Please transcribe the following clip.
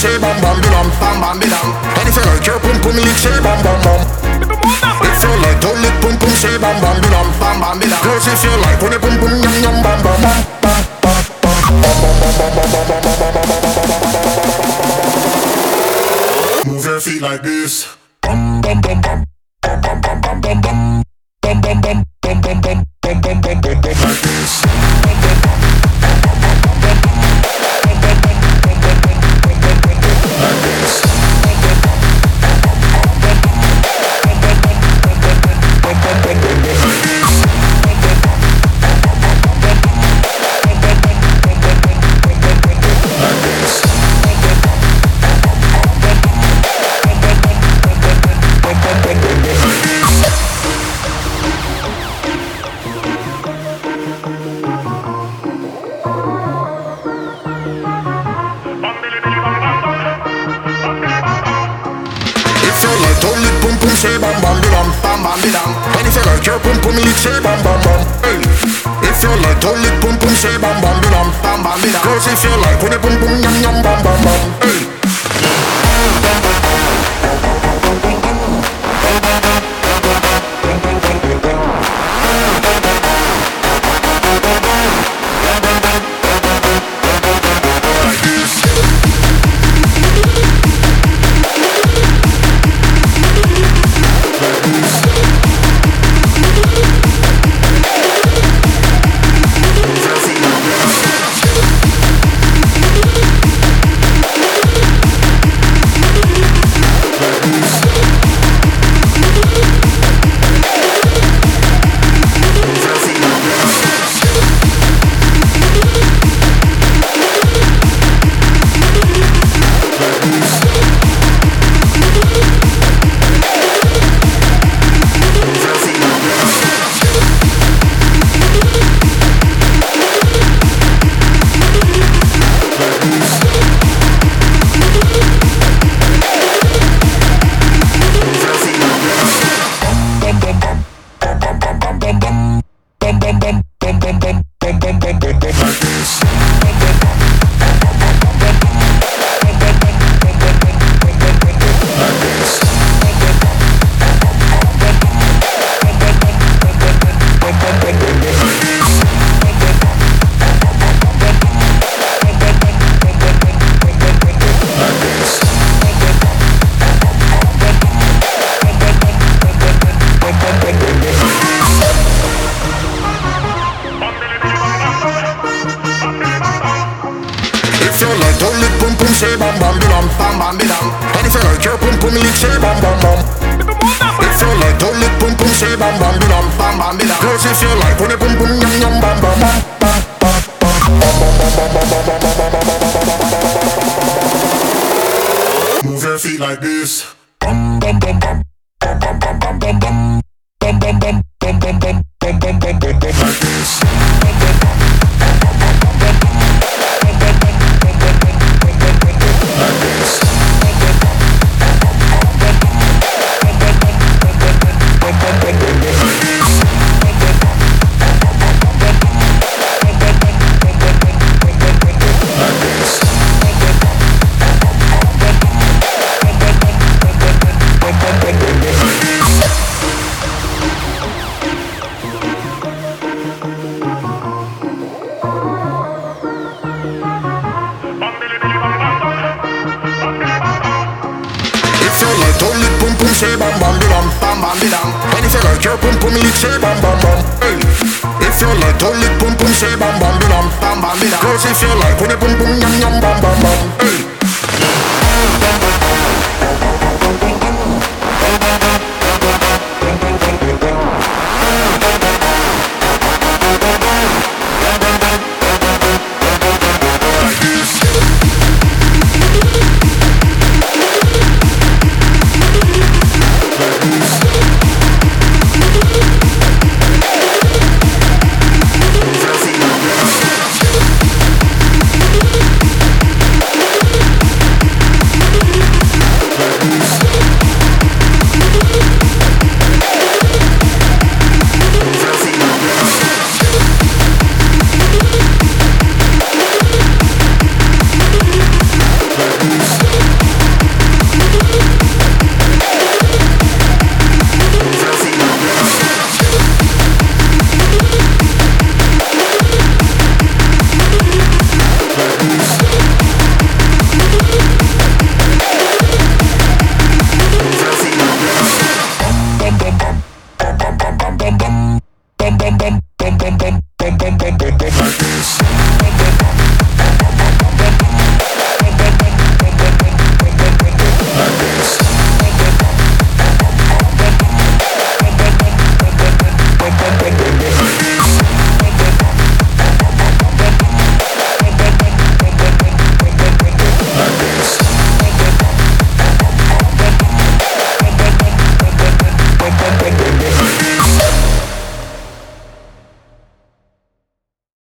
say bam bam bam bam bam bam. And if you like your pum pum lick, say bam bam bam. If you like don't lick pum pum, say bam bam bam bam bam bam. Girls, if you like when you pum pum yum yum bam bam bam bam bam Move your feet like this. Say bam bam bam bam bam bam. And if you like your pum pum lick, say bam bam bam. If you like don't lick pum pum, say bam bam bam bam bam bam. Girls, if you like when you pum pum say bam bam bam bam bam bam. And if you like your pum pum lick, say bam bam bam. If you like don't lick pum pum, say bam bam bam bam bam bam. If you like you pum pum yum yum bam bam bam. Move your feet like this. Like this. Like your pum pum lick, say bam bam bam. Hey. If you like don't lick pum pum, say bam bam bam bam bam bam. Girls, if you like when you pum pum yum yum bam bam bam. bam bam bam bam bam